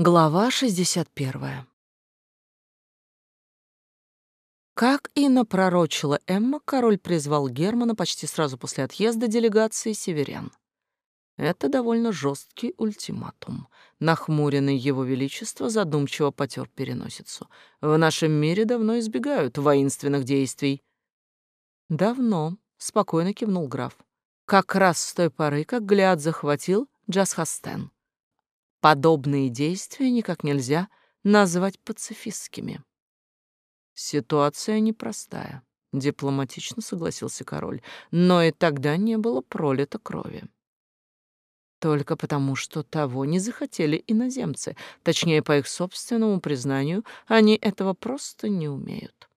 Глава 61. Как и напророчила Эмма, король призвал Германа почти сразу после отъезда делегации северян. Это довольно жесткий ультиматум. Нахмуренный его величество задумчиво потер переносицу. В нашем мире давно избегают воинственных действий. Давно, спокойно кивнул граф. Как раз с той поры, как Гляд захватил Джасхастен. Подобные действия никак нельзя назвать пацифистскими. Ситуация непростая, дипломатично согласился король, но и тогда не было пролито крови. Только потому, что того не захотели иноземцы, точнее, по их собственному признанию, они этого просто не умеют.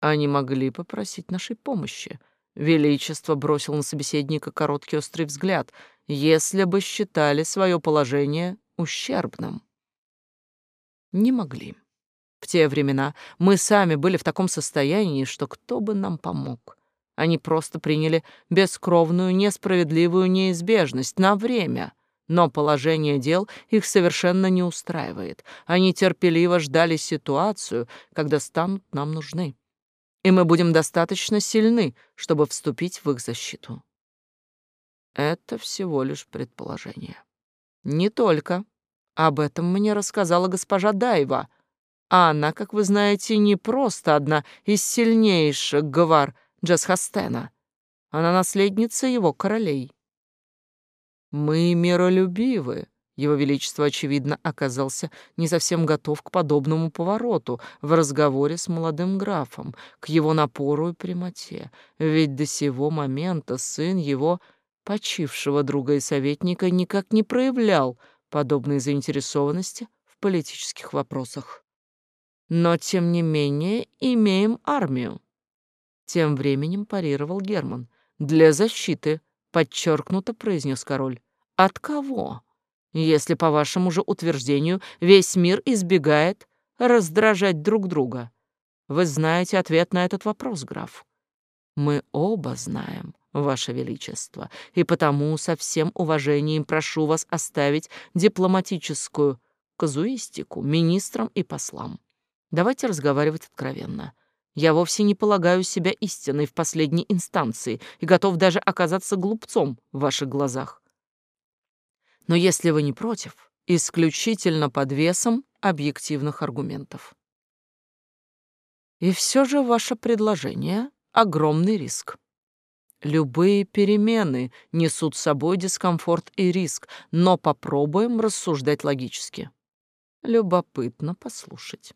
Они могли попросить нашей помощи. Величество бросил на собеседника короткий острый взгляд — если бы считали свое положение ущербным. Не могли. В те времена мы сами были в таком состоянии, что кто бы нам помог. Они просто приняли бескровную, несправедливую неизбежность на время, но положение дел их совершенно не устраивает. Они терпеливо ждали ситуацию, когда станут нам нужны. И мы будем достаточно сильны, чтобы вступить в их защиту. Это всего лишь предположение. Не только. Об этом мне рассказала госпожа Дайва. А она, как вы знаете, не просто одна из сильнейших гвар Джасхастена. Она наследница его королей. Мы миролюбивы. Его Величество, очевидно, оказался не совсем готов к подобному повороту в разговоре с молодым графом, к его напору и прямоте. Ведь до сего момента сын его почившего друга и советника никак не проявлял подобной заинтересованности в политических вопросах. Но, тем не менее, имеем армию. Тем временем парировал Герман. Для защиты, подчеркнуто произнес король. От кого? Если, по вашему же утверждению, весь мир избегает раздражать друг друга. Вы знаете ответ на этот вопрос, граф. Мы оба знаем, Ваше Величество, и потому со всем уважением прошу вас оставить дипломатическую казуистику министрам и послам. Давайте разговаривать откровенно. Я вовсе не полагаю себя истиной в последней инстанции и готов даже оказаться глупцом в ваших глазах. Но если вы не против, исключительно под весом объективных аргументов. И все же ваше предложение — огромный риск. Любые перемены несут с собой дискомфорт и риск, но попробуем рассуждать логически. Любопытно послушать.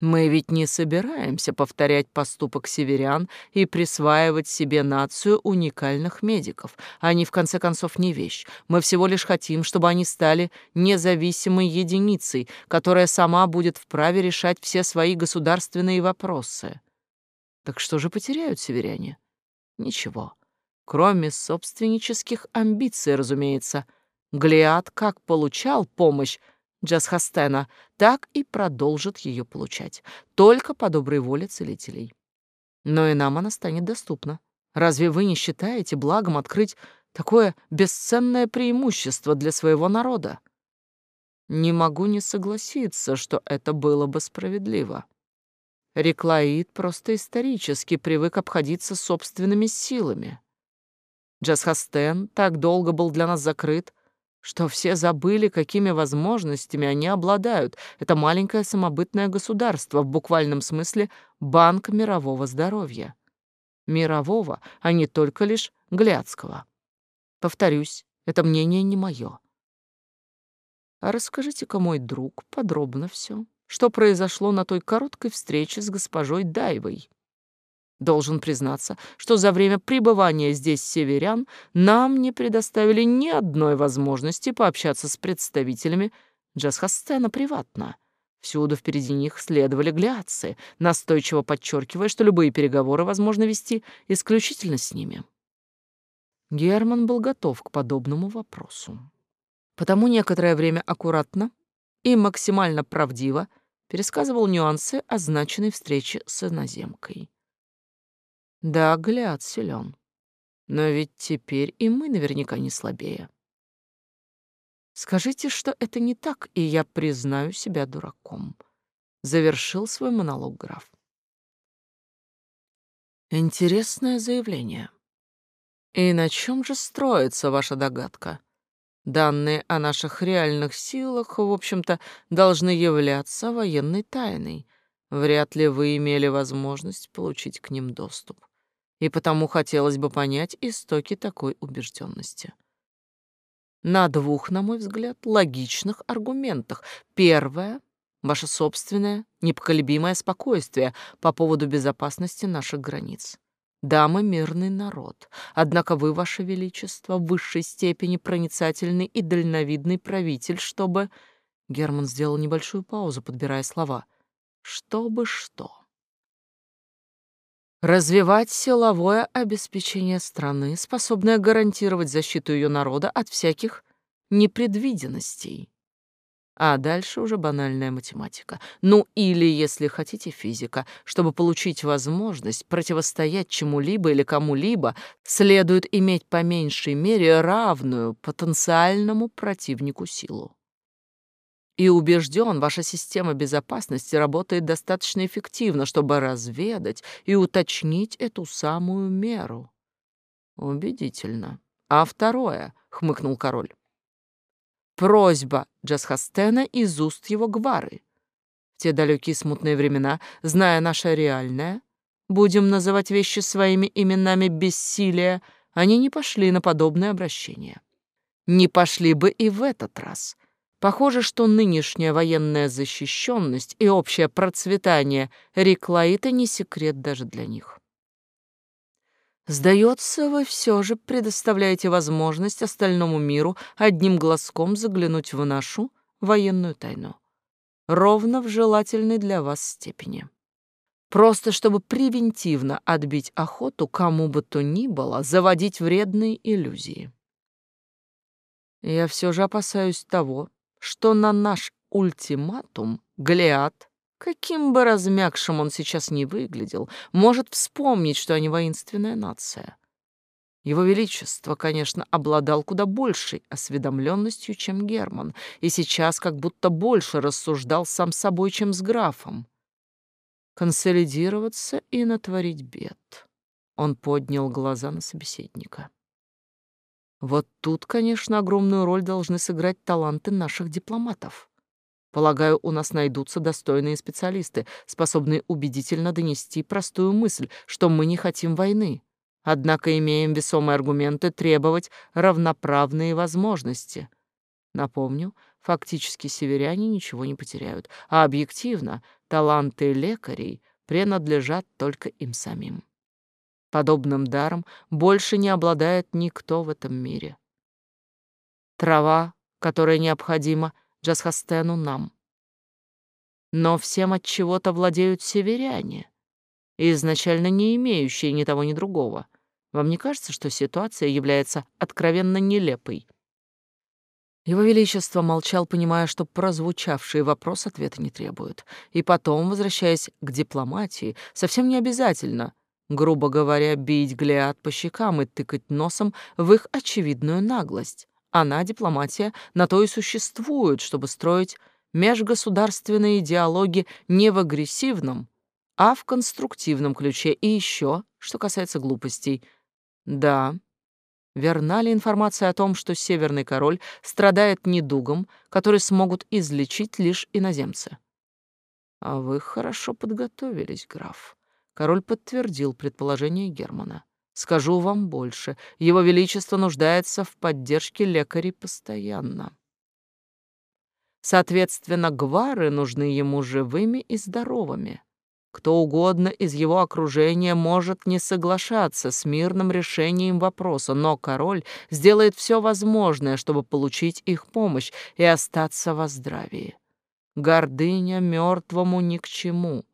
Мы ведь не собираемся повторять поступок северян и присваивать себе нацию уникальных медиков. Они, в конце концов, не вещь. Мы всего лишь хотим, чтобы они стали независимой единицей, которая сама будет вправе решать все свои государственные вопросы. Так что же потеряют северяне? Ничего. Кроме собственнических амбиций, разумеется. Глиад как получал помощь Джасхастена, так и продолжит ее получать. Только по доброй воле целителей. Но и нам она станет доступна. Разве вы не считаете благом открыть такое бесценное преимущество для своего народа? Не могу не согласиться, что это было бы справедливо. Реклаид просто исторически привык обходиться собственными силами. Джасхастен так долго был для нас закрыт, что все забыли, какими возможностями они обладают. Это маленькое самобытное государство, в буквальном смысле банк мирового здоровья. Мирового, а не только лишь глядского. Повторюсь, это мнение не мое. А расскажите-ка, мой друг, подробно все что произошло на той короткой встрече с госпожой Дайвой. Должен признаться, что за время пребывания здесь северян нам не предоставили ни одной возможности пообщаться с представителями Джасхастена приватно. Всюду впереди них следовали гляцы, настойчиво подчеркивая, что любые переговоры возможно вести исключительно с ними. Герман был готов к подобному вопросу. Потому некоторое время аккуратно и максимально правдиво пересказывал нюансы означенной встречи с иноземкой. Да, гляд силен. Но ведь теперь и мы наверняка не слабее. Скажите, что это не так, и я признаю себя дураком. Завершил свой монолог граф. Интересное заявление. И на чем же строится ваша догадка? Данные о наших реальных силах, в общем-то, должны являться военной тайной. Вряд ли вы имели возможность получить к ним доступ. И потому хотелось бы понять истоки такой убежденности на двух, на мой взгляд, логичных аргументах. Первое — ваше собственное непоколебимое спокойствие по поводу безопасности наших границ. Да, мы мирный народ, однако вы, ваше величество, в высшей степени проницательный и дальновидный правитель, чтобы... Герман сделал небольшую паузу, подбирая слова. Чтобы что? развивать силовое обеспечение страны, способное гарантировать защиту ее народа от всяких непредвиденностей. А дальше уже банальная математика. Ну или, если хотите, физика. Чтобы получить возможность противостоять чему-либо или кому-либо, следует иметь по меньшей мере равную потенциальному противнику силу и убежден, ваша система безопасности работает достаточно эффективно, чтобы разведать и уточнить эту самую меру. Убедительно. А второе, хмыкнул король. Просьба Джасхастена из уст его гвары. В те далекие смутные времена, зная наше реальное, будем называть вещи своими именами бессилия, они не пошли на подобное обращение. Не пошли бы и в этот раз — Похоже, что нынешняя военная защищенность и общее процветание Реклаита не секрет даже для них. Сдается, вы все же предоставляете возможность остальному миру одним глазком заглянуть в нашу военную тайну. Ровно в желательной для вас степени. Просто чтобы превентивно отбить охоту кому бы то ни было заводить вредные иллюзии. Я все же опасаюсь того, что на наш ультиматум Голиат, каким бы размягшим он сейчас ни выглядел, может вспомнить, что они воинственная нация. Его Величество, конечно, обладал куда большей осведомленностью, чем Герман, и сейчас как будто больше рассуждал сам собой, чем с графом. Консолидироваться и натворить бед. Он поднял глаза на собеседника. Вот тут, конечно, огромную роль должны сыграть таланты наших дипломатов. Полагаю, у нас найдутся достойные специалисты, способные убедительно донести простую мысль, что мы не хотим войны. Однако имеем весомые аргументы требовать равноправные возможности. Напомню, фактически северяне ничего не потеряют, а объективно таланты лекарей принадлежат только им самим. Подобным даром больше не обладает никто в этом мире. Трава, которая необходима Джасхастену нам. Но всем от чего-то владеют северяне, изначально не имеющие ни того, ни другого. Вам не кажется, что ситуация является откровенно нелепой? Его Величество молчал, понимая, что прозвучавший вопрос ответа не требует. И потом, возвращаясь к дипломатии, совсем не обязательно грубо говоря, бить Глиад по щекам и тыкать носом в их очевидную наглость. Она, дипломатия, на то и существует, чтобы строить межгосударственные диалоги не в агрессивном, а в конструктивном ключе. И еще, что касается глупостей. Да, верна ли информация о том, что Северный Король страдает недугом, который смогут излечить лишь иноземцы? А вы хорошо подготовились, граф. Король подтвердил предположение Германа. Скажу вам больше, его величество нуждается в поддержке лекарей постоянно. Соответственно, гвары нужны ему живыми и здоровыми. Кто угодно из его окружения может не соглашаться с мирным решением вопроса, но король сделает все возможное, чтобы получить их помощь и остаться во здравии. Гордыня мертвому ни к чему.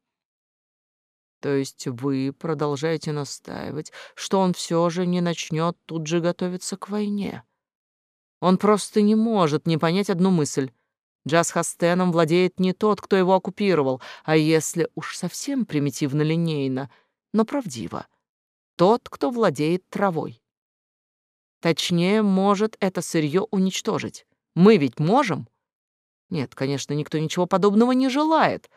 То есть вы продолжаете настаивать, что он все же не начнет тут же готовиться к войне. Он просто не может не понять одну мысль. Джаз Хастеном владеет не тот, кто его оккупировал, а если уж совсем примитивно-линейно, но правдиво, тот, кто владеет травой. Точнее, может это сырье уничтожить. Мы ведь можем? Нет, конечно, никто ничего подобного не желает.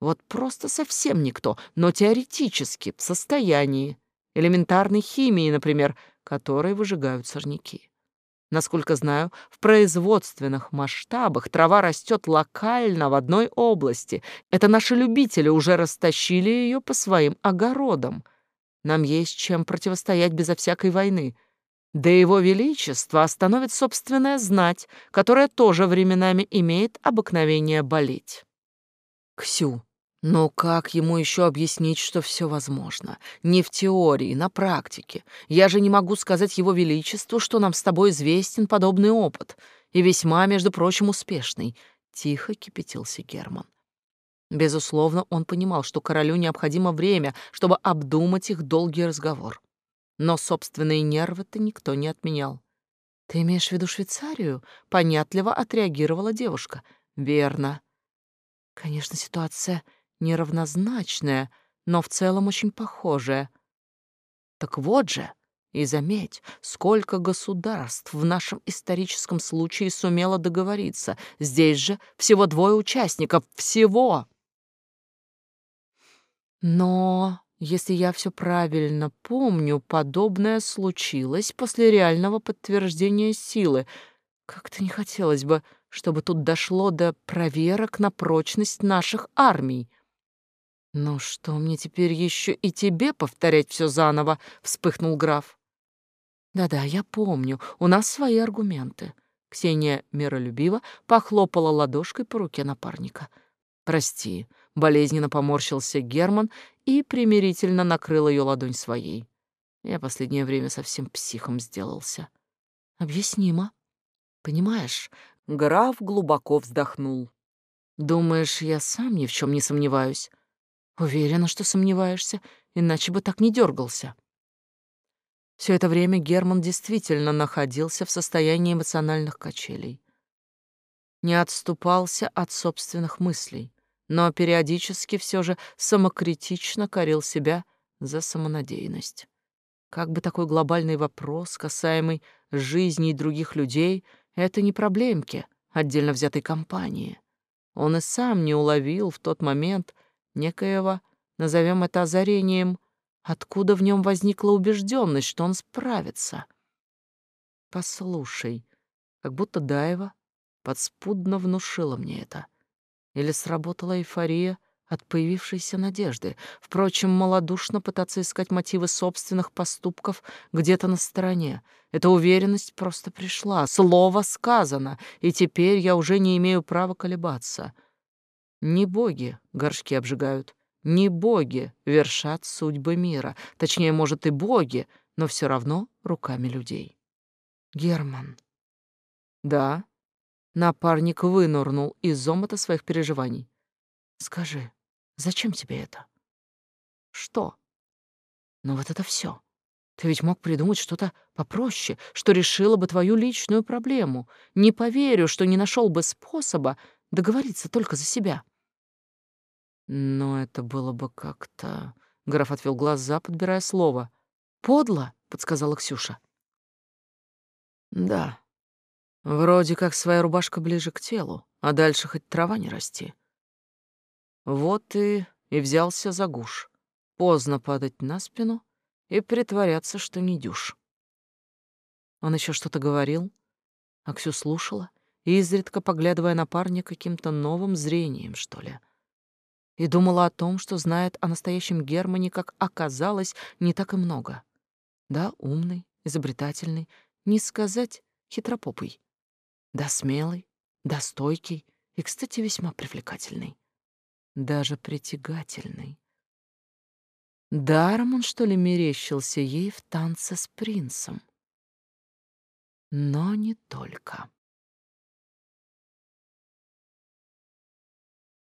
Вот просто совсем никто, но теоретически в состоянии. Элементарной химии, например, которой выжигают сорняки. Насколько знаю, в производственных масштабах трава растет локально в одной области. Это наши любители уже растащили ее по своим огородам. Нам есть чем противостоять безо всякой войны. Да его величество остановит собственная знать, которая тоже временами имеет обыкновение болеть. Ксю, но как ему еще объяснить, что все возможно? Не в теории, на практике. Я же не могу сказать его величеству, что нам с тобой известен подобный опыт, и весьма, между прочим, успешный. Тихо кипятился Герман. Безусловно, он понимал, что королю необходимо время, чтобы обдумать их долгий разговор. Но собственные нервы-то никто не отменял. «Ты имеешь в виду Швейцарию?» — понятливо отреагировала девушка. «Верно. Конечно, ситуация неравнозначная, но в целом очень похожая. Так вот же, и заметь, сколько государств в нашем историческом случае сумело договориться. Здесь же всего двое участников. Всего! Но, если я все правильно помню, подобное случилось после реального подтверждения силы. Как-то не хотелось бы, чтобы тут дошло до проверок на прочность наших армий. «Ну что, мне теперь еще и тебе повторять все заново?» — вспыхнул граф. «Да-да, я помню, у нас свои аргументы». Ксения миролюбиво похлопала ладошкой по руке напарника. «Прости», — болезненно поморщился Герман и примирительно накрыл ее ладонь своей. Я последнее время совсем психом сделался. «Объяснимо. Понимаешь?» Граф глубоко вздохнул. «Думаешь, я сам ни в чем не сомневаюсь?» Уверена, что сомневаешься, иначе бы так не дергался. Все это время Герман действительно находился в состоянии эмоциональных качелей. Не отступался от собственных мыслей, но периодически все же самокритично корил себя за самонадеянность. Как бы такой глобальный вопрос, касаемый жизни других людей, это не проблемки отдельно взятой компании. Он и сам не уловил в тот момент, некоего, назовем это озарением, откуда в нем возникла убежденность, что он справится. Послушай, как будто Даева подспудно внушила мне это. Или сработала эйфория от появившейся надежды. Впрочем, малодушно пытаться искать мотивы собственных поступков где-то на стороне. Эта уверенность просто пришла, слово сказано, и теперь я уже не имею права колебаться. Не боги горшки обжигают, не боги вершат судьбы мира. Точнее, может, и боги, но все равно руками людей. Герман. Да. Напарник вынырнул из омута своих переживаний. Скажи, зачем тебе это? Что? Ну вот это все. Ты ведь мог придумать что-то попроще, что решило бы твою личную проблему. Не поверю, что не нашел бы способа договориться только за себя. Но это было бы как-то... Граф отвел глаза, подбирая слово. «Подло», — подсказала Ксюша. «Да. Вроде как своя рубашка ближе к телу, а дальше хоть трава не расти. Вот и, и взялся за гуш. Поздно падать на спину и притворяться, что не дюшь. Он еще что-то говорил, а Ксю слушала, изредка поглядывая на парня каким-то новым зрением, что ли — и думала о том, что знает о настоящем Германе, как оказалось, не так и много. Да, умный, изобретательный, не сказать хитропопый. Да, смелый, да, стойкий и, кстати, весьма привлекательный. Даже притягательный. Даром он, что ли, мерещился ей в танце с принцем. Но не только.